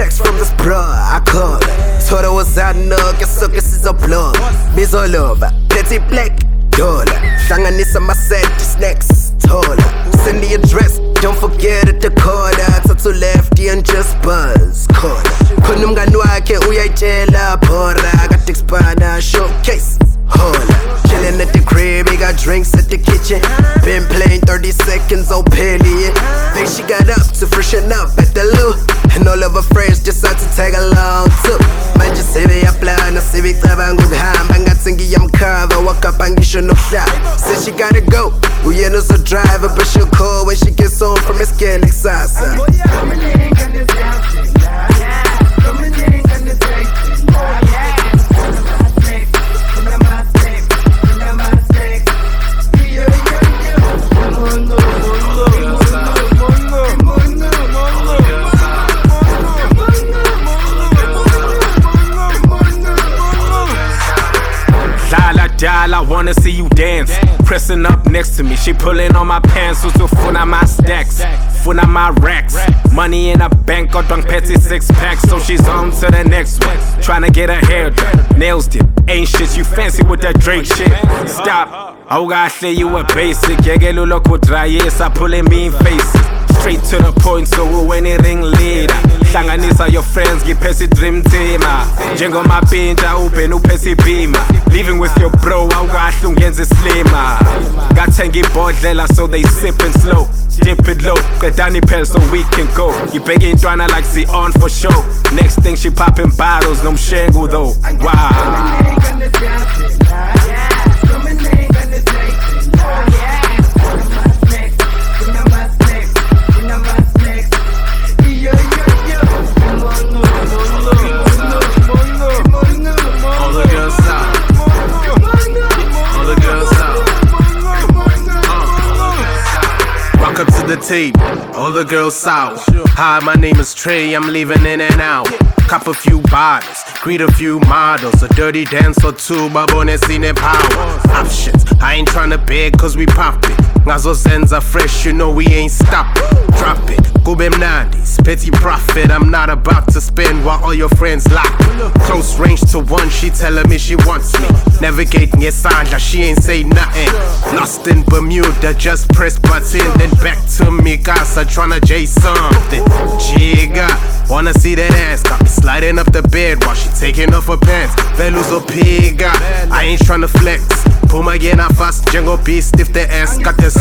text from this bro. I call. So I was I no, guess so guess it's a blood. Miss all over, black dollar. Sang I need some set, just next taller. Send the address, don't forget at the corner. her. Talk to lefty and just buzz. Call. Kunum ganwake, uyay jail, poor. Then she got up to freshen up at the loo. And all of her friends decide to tag along too manje sebeyaplana sebecabanga ukuhamba ngathi ngiyamkhava wakapha ngisho nokuhlala said she gotta go. Uyena uzodriver but she'll call when she gets home from iskele kusasa Dala dala, wanna see you dance. Pressing up next to me, she pulling on my pants. So funa my stacks, funa my racks. Money in a bank, got drunk petty six packs. So she's on to the next one. Tryna get her hair done, nails did. Ain't shit you fancy with that Drake shit. Stop. Awukahle you a basic. Yekela ulokhu udrayisa, pulling mean faces. Straight to the point, so uwena ringleader. Hlanganisa your friends ngiphesa i-dream team ah. njengomapintsha ubhena uphesa ibhima living with your bro awukahle ungenza islima ah. ngathenga ibhodlela so they sipping slow. Dip it low qedani iphel so we can go. Ngibheke intwana like si-on for show. Next thing she popping bottles nomshengu though. Wow the table, all the girls out. Hi, my name is Trey, I'm leaving in and out. Cop a few bottles, greet a few models, a dirty dance or two, babone sine power. Options, I ain't tryna beg cause we pop it. poppin'. Ngazo zenza fresh, you know we ain't stopping. Drop it, kube mnandi, petty profit. I'm not about to spend while all your friends lock. Close range to one, she telling me she wants me. Navigating ngesandla, she ain't say nothing. Lost in Bermuda, just press button, then back to me, casa tryna J something. Jigga, wanna see that ass? Got me sliding up the bed while she taking off her pants. Velus or pigga, I ain't tryna flex. Puma again, I fast, Django beast if the ass got this.